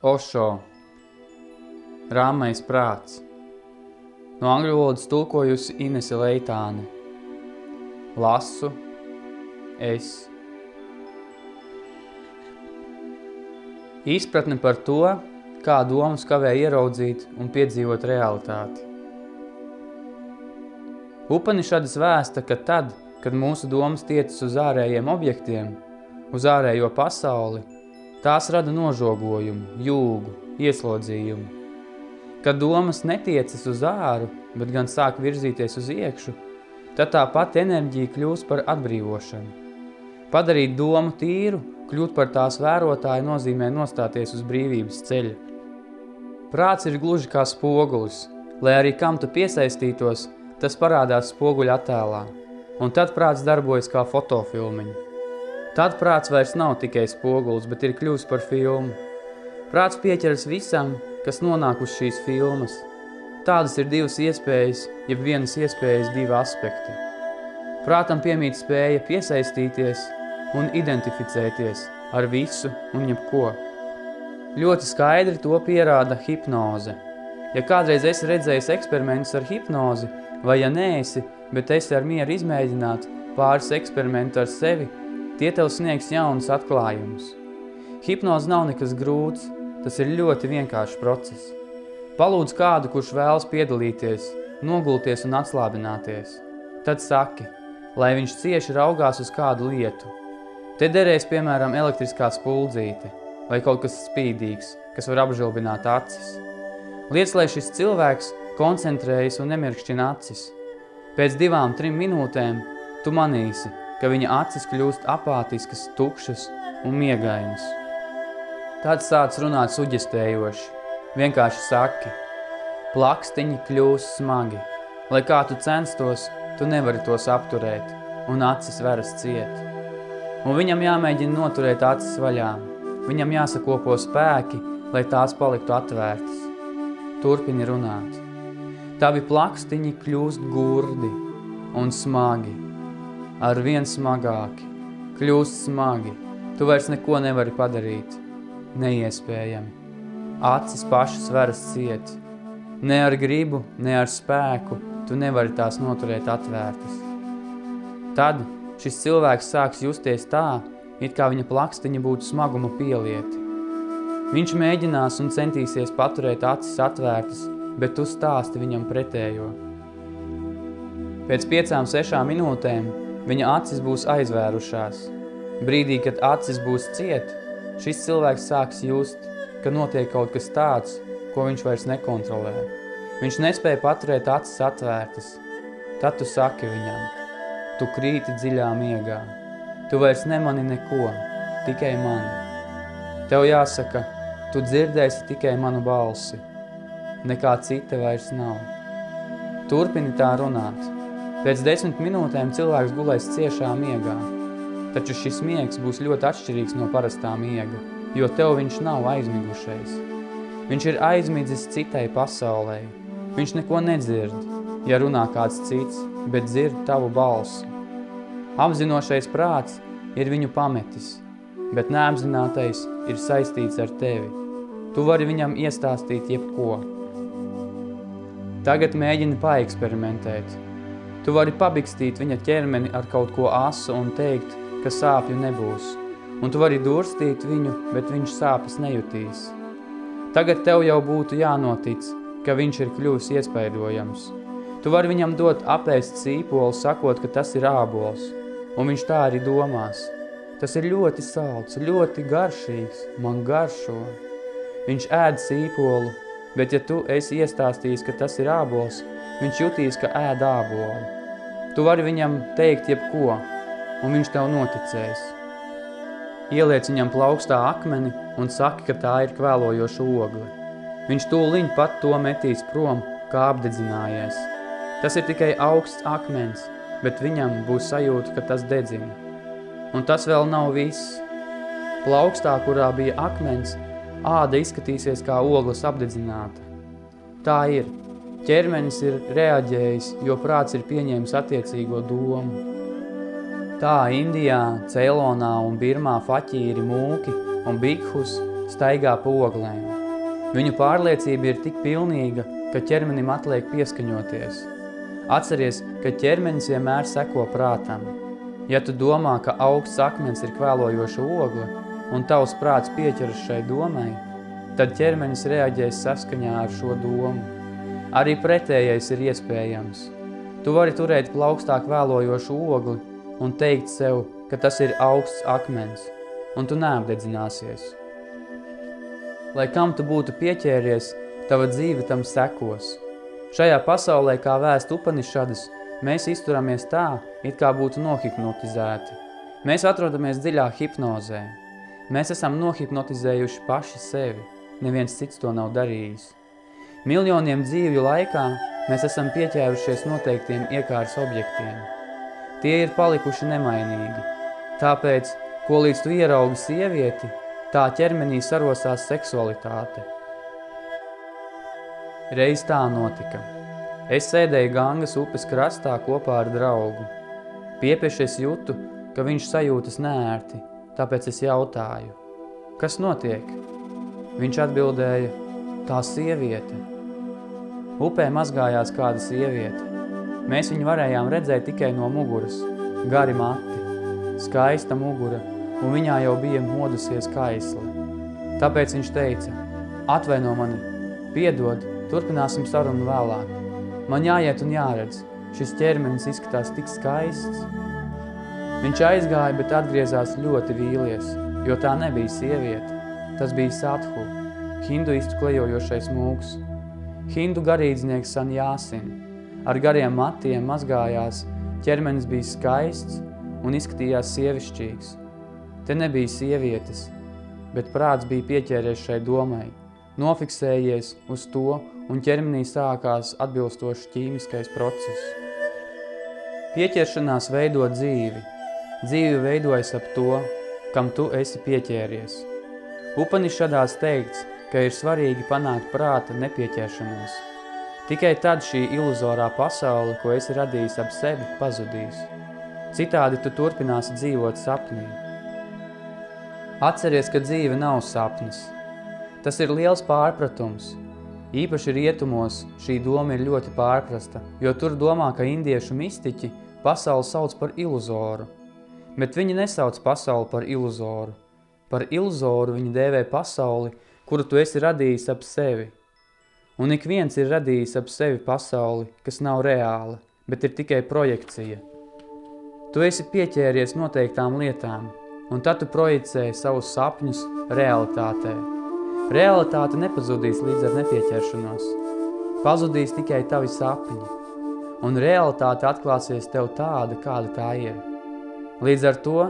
Ošo Rāmais prāts. No angļu valodas tulkojusi Inese Leitāne. Lasu. Es. Izpratne par to, kā domas kavē ieraudzīt un piedzīvot realitāti. Upanišadas vēsta, ka tad, kad mūsu domas tiecas uz ārējiem objektiem, uz ārējo pasauli, Tās rada nožogojumu, jūgu, ieslodzījumu. Kad domas netiecas uz āru, bet gan sāk virzīties uz iekšu, tad tā pati enerģija kļūst par atbrīvošanu. Padarīt domu tīru, kļūt par tās vērotāju nozīmē nostāties uz brīvības ceļa. Prāts ir gluži kā spogulis, lai arī kam tu piesaistītos, tas parādās spoguļa attēlā, un tad prāts darbojas kā fotofilmiņa. Tad prāts vairs nav tikai spogulis, bet ir kļūst par filmu. Prāts pieķeras visam, kas nonāk uz šīs filmas. Tādas ir divas iespējas, jeb vienas iespējas divi aspekti. Prātam piemīt spēja piesaistīties un identificēties ar visu un jebko. Ļoti skaidri to pierāda hipnoze. Ja kādreiz esi redzējis eksperimentus ar hipnozi, vai ja neesi, bet esi ar mieru izmēģināt pāris eksperimentu ar sevi – Tie tev sniegs jaunas atklājumus. Hipnoze nav nekas grūts, tas ir ļoti vienkāršs process. Palūdz kādu, kurš vēlas piedalīties, nogulties un atslābināties. Tad saki, lai viņš cieši raugās uz kādu lietu. Te derēs, piemēram, elektriskā spuldzīte vai kaut kas spīdīgs, kas var apžilbināt acis. Liec, lai šis cilvēks koncentrējas un nemirkšķina acis. Pēc divām, trim minūtēm tu manīsi, ka viņa acis kļūst apātiskas, tukšas un miegainas. Tad sāc runāt suģestējoši, vienkārši saki, plakstiņi kļūst smagi, lai kā tu censtos, tu nevari tos apturēt, un acis veras ciet. Un viņam jāmēģina noturēt acis vaļā, viņam jāsakopo spēki, lai tās paliktu atvērtas. Turpini runāt. Tavi plakstiņi kļūst gurdi un smagi, ar vien smagāki, kļūst smagi, tu vairs neko nevari padarīt, neiespējami. Acis pašas varas ciet, ne ar gribu, ne ar spēku, tu nevari tās noturēt atvērtas. Tad šis cilvēks sāks justies tā, it kā viņa plakstiņa būtu smaguma pielieti. Viņš mēģinās un centīsies paturēt acis atvērtas, bet tu stāsti viņam pretējo. Pēc piecām, sešām minūtēm Viņa acis būs aizvērušās. Brīdī, kad acis būs ciet, šis cilvēks sāks just, ka notiek kaut kas tāds, ko viņš vairs nekontrolē. Viņš nespēja paturēt acis atvērtas. Tad tu saki viņam, tu krīti dziļā miegā. Tu vairs nemani neko, tikai mani. Tev jāsaka, tu dzirdēsi tikai manu balsi. Nekā cita vairs nav. Turpini tā runāt. Pēc desmit minūtēm cilvēks gulēs ciešā miegā, taču šis miegs būs ļoti atšķirīgs no parastā miega, jo tev viņš nav aizmigušais. Viņš ir aizmidzis citai pasaulē. Viņš neko nedzird, ja runā kāds cits, bet dzird tavu balsi. Apzinošais prāts ir viņu pametis, bet neapzinātais ir saistīts ar tevi. Tu vari viņam iestāstīt jebko. Tagad mēģini paeksperimentēt – Tu vari pabikstīt viņa ķermeni ar kaut ko asu un teikt, ka sāpju nebūs. Un tu vari durstīt viņu, bet viņš sāpes nejutīs. Tagad tev jau būtu jānotic, ka viņš ir kļuvis iespaidojams. Tu vari viņam dot apēst sīpolu, sakot, ka tas ir ābols, un viņš tā arī domās. Tas ir ļoti salds, ļoti garšīgs, man garšo. Viņš ēd sīpolu, bet ja tu esi iestāstījis, ka tas ir ābols, Viņš jutīs, ka ēd ābolu. Tu vari viņam teikt jebko, un viņš tev noticēs. Ieliec viņam plaukstā akmeni un saki, ka tā ir kvēlojoša ogle. Viņš tūliņ pat to metīs prom, kā apdedzinājies. Tas ir tikai augsts akmens, bet viņam būs sajūta, ka tas dedzina. Un tas vēl nav viss. Plaukstā, kurā bija akmens, āda izskatīsies kā ogles apdedzināta. Tā ir, Ķermenis ir reaģējis, jo prāts ir pieņēmis attiecīgo domu. Tā Indijā, Ceilonā un Birmā faķīri mūki un bikhus staigā pa oglēm. Viņu pārliecība ir tik pilnīga, ka ķermenim atliek pieskaņoties. Atceries, ka ķermenis vienmēr seko prātam. Ja tu domā, ka augsts akmens ir kvēlojoša ogla, un tavs prāts pieķeras šai domai, tad ķermenis reaģēs saskaņā ar šo domu. Arī pretējais ir iespējams. Tu vari turēt plaukstāk vēlojošu ogli un teikt sev, ka tas ir augsts akmens, un tu neapdedzināsies. Lai kam tu būtu pieķēries, tava dzīve tam sekos. Šajā pasaulē, kā vēst upanišadas, mēs izturamies tā, it kā būtu nohipnotizēti. Mēs atrodamies dziļā hipnozē. Mēs esam nohipnotizējuši paši sevi. Neviens cits to nav darījis. Miljoniem dzīvju laikā mēs esam pieķērušies noteiktiem iekārs objektiem. Tie ir palikuši nemainīgi. Tāpēc, ko līdz tu ieraugi sievieti, tā ķermenī sarosās seksualitāte. Reiz tā notika. Es sēdēju Gangas upes krastā kopā ar draugu. Piepieši es jūtu, ka viņš sajūtas nērti, tāpēc es jautāju, kas notiek? Viņš atbildēja, tā sieviete. Upē mazgājās kāda sieviete. Mēs viņu varējām redzēt tikai no muguras, gari mati, skaista mugura, un viņā jau bija modusies kaisli. Tāpēc viņš teica, atvaino mani, piedod, turpināsim sarunu vēlāk. Man jāiet un jāredz, šis ķermenis izskatās tik skaists. Viņš aizgāja, bet atgriezās ļoti vīlies, jo tā nebija sieviete, tas bija sathu, hinduistu klejojošais mūks. Hindu garīdznieks Sanjāsin ar gariem matiem mazgājās, ķermenis bija skaists un izskatījās sievišķīgs. Te nebija sievietes, bet prāts bija pieķēries šai domai, nofiksējies uz to un ķermenī sākās atbilstoši ķīmiskais process. Pieķeršanās veido dzīvi. Dzīve veidojas ap to, kam tu esi pieķēries. Upanišadās teikts, ka ir svarīgi panākt prāta nepieķeršanos. Tikai tad šī iluzorā pasaule, ko esi radījis ap sevi, pazudīs. Citādi tu turpināsi dzīvot sapnī. Atceries, ka dzīve nav sapnis. Tas ir liels pārpratums. Īpaši rietumos šī doma ir ļoti pārprasta, jo tur domā, ka indiešu mistiķi pasauli sauc par iluzoru. Bet viņi nesauc pasauli par iluzoru. Par iluzoru viņi dēvē pasauli, kuru tu esi radījis ap sevi. Un ik viens ir radījis ap sevi pasauli, kas nav reāla, bet ir tikai projekcija. Tu esi pieķēries noteiktām lietām, un tad tu projicē savus sapņus realitātē. Realitāte nepazudīs līdz ar nepieķeršanos. Pazudīs tikai tavi sapņi, un realitāte atklāsies tev tāda, kāda tā ir. Līdz ar to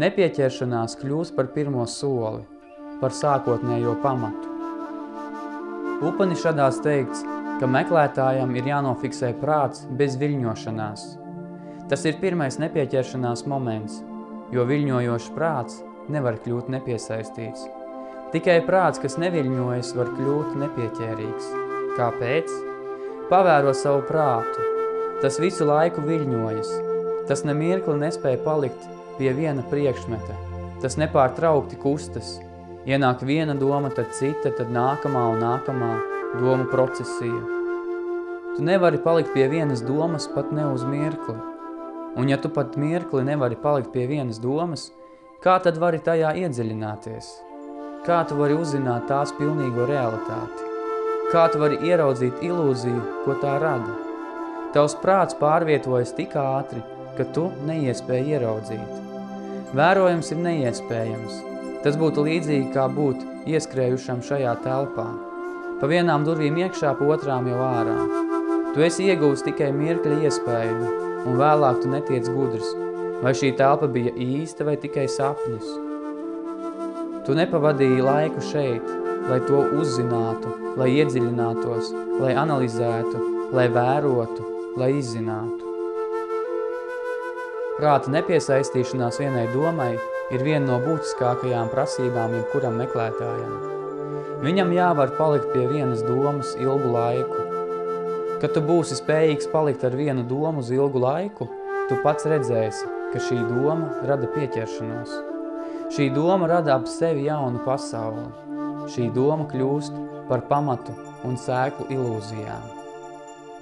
nepieķeršanās kļūs par pirmo soli – par sākotnējo pamatu. Upanišadās teikts, ka meklētājam ir jānofiksē prāts bez viļņošanās. Tas ir pirmais nepieķeršanās moments, jo viļņojošs prāts nevar kļūt nepiesaistīts. Tikai prāts, kas neviļņojas, var kļūt nepieķērīgs. Kāpēc? Pavēro savu prātu. Tas visu laiku viļņojas. Tas nemirkli nespēja palikt pie viena priekšmeta. Tas nepārtraukti kustas – Ienāk viena doma, tad cita, tad nākamā un nākamā domu procesija. Tu nevari palikt pie vienas domas pat ne uz mirkli. Un ja tu pat mirkli nevari palikt pie vienas domas, kā tad vari tajā iedziļināties? Kā tu vari uzzināt tās pilnīgo realitāti? Kā tu vari ieraudzīt ilūziju, ko tā rada? Tavs prāts pārvietojas tik ātri, ka tu neiespēji ieraudzīt. Vērojums ir neiespējams – Tas būtu līdzīgi kā būt ieskrējušam šajā telpā. Pa vienām durvīm iekšā, pa otrām jau ārā. Tu esi ieguvis tikai mirkļa iespēju, un vēlāk tu netiec gudrs, vai šī telpa bija īsta vai tikai sapnis. Tu nepavadīji laiku šeit, lai to uzzinātu, lai iedziļinātos, lai analizētu, lai vērotu, lai izzinātu. Prāta nepiesaistīšanās vienai domai ir viena no būtiskākajām prasībām jebkuram meklētājam. Viņam jāvar palikt pie vienas domas ilgu laiku. Kad tu būsi spējīgs palikt ar vienu domu uz ilgu laiku, tu pats redzēsi, ka šī doma rada pieķeršanos. Šī doma rada ap sevi jaunu pasauli. šī doma kļūst par pamatu un sēklu ilūzijām.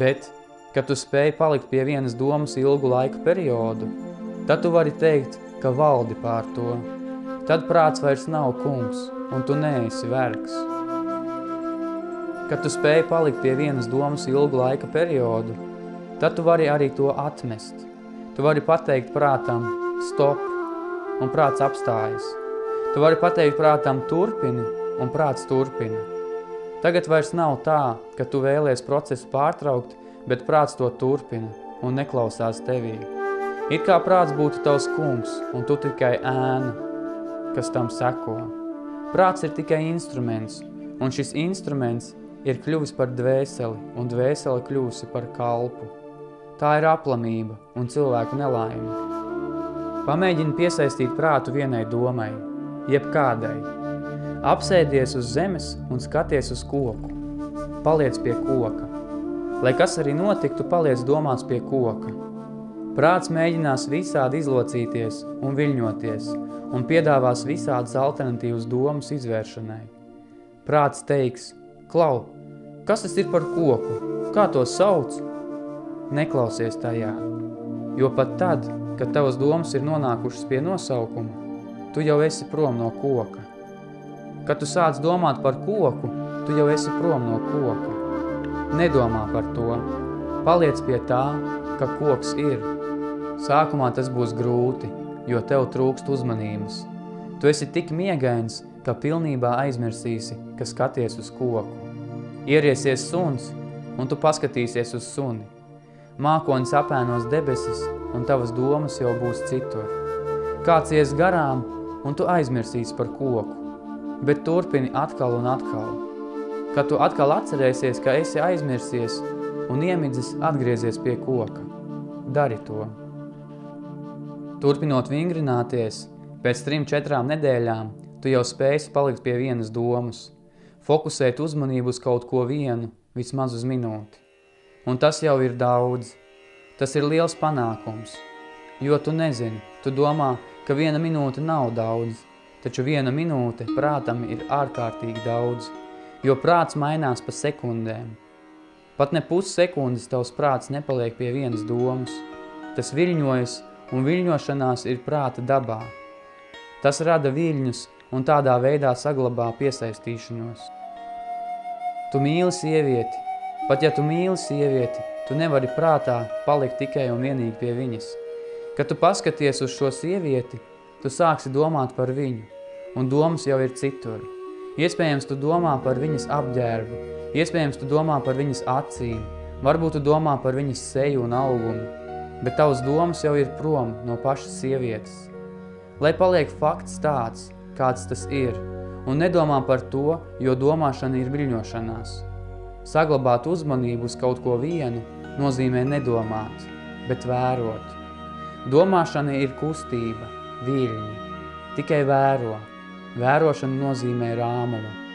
Bet, kad tu spēj palikt pie vienas domas ilgu laiku periodu, tad tu vari teikt, ka valdi pār to. Tad prāts vairs nav kungs, un tu neesi vergs. Kad tu spēj palikt pie vienas domas ilgu laika periodu, tad tu vari arī to atmest. Tu vari pateikt prātam stop, un prāts apstājas. Tu vari pateikt prātam turpini, un prāts turpina. Tagad vairs nav tā, ka tu vēlies procesu pārtraukt, bet prāts to turpina un neklausās tevī. It kā prāts būtu tavs kungs, un tu tikai ēna, kas tam seko. Prāts ir tikai instruments, un šis instruments ir kļuvis par dvēseli, un dvēseli kļuvusi par kalpu. Tā ir aplamība un cilvēku nelaime. Pamēģini piesaistīt prātu vienai domai, jebkādai, Apsēdies uz zemes un skaties uz koku. Paliec pie koka. Lai kas arī notiktu, paliec domās pie koka. Prāts mēģinās visādi izlocīties un viļņoties un piedāvās visādas alternatīvas domas izvēršanai. Prāts teiks, klau, kas tas ir par koku? Kā to sauc? Neklausies tajā, jo pat tad, kad tavas domas ir nonākušas pie nosaukuma, tu jau esi prom no koka. Kad tu sāc domāt par koku, tu jau esi prom no koka. Nedomā par to. Paliec pie tā, ka koks ir. Sākumā tas būs grūti, jo tev trūkst uzmanības. Tu esi tik miegains, ka pilnībā aizmirsīsi, ka skaties uz koku. Ieriesies suns, un tu paskatīsies uz suni. Mākonis apēnos debesis, un tavas domas jau būs citur. Kāds ies garām, un tu aizmirsīsi par koku bet turpini atkal un atkal. Kad tu atkal atcerēsies, ka esi aizmirsies un iemidzis atgriezies pie koka, dari to. Turpinot vingrināties, pēc trim četrām nedēļām tu jau spēsi palikt pie vienas domas, fokusēt uzmanību uz kaut ko vienu, vismaz uz minūti. Un tas jau ir daudz. Tas ir liels panākums, jo tu nezini, tu domā, ka viena minūte nav daudz, taču viena minūte prātam ir ārkārtīgi daudz, jo prāts mainās pa sekundēm. Pat ne pussekundes tavs prāts nepaliek pie vienas domas. Tas viļņojas, un viļņošanās ir prāta dabā. Tas rada viļņus un tādā veidā saglabā piesaistīšanos. Tu mīli sievieti. Pat ja tu mīli sievieti, tu nevari prātā palikt tikai un vienīgi pie viņas. Kad tu paskaties uz šo sievieti, tu sāksi domāt par viņu, un domas jau ir citur. Iespējams, tu domā par viņas apģērbu, iespējams, tu domā par viņas acīm, varbūt tu domā par viņas seju un augumu, bet tavas domas jau ir prom no pašas sievietes. Lai paliek fakts tāds, kāds tas ir, un nedomā par to, jo domāšana ir viļņošanās. Saglabāt uzmanību uz kaut ko vienu nozīmē nedomāt, bet vērot. Domāšana ir kustība, viļņi. Tikai vēro. Vērošana nozīmē rāmumu.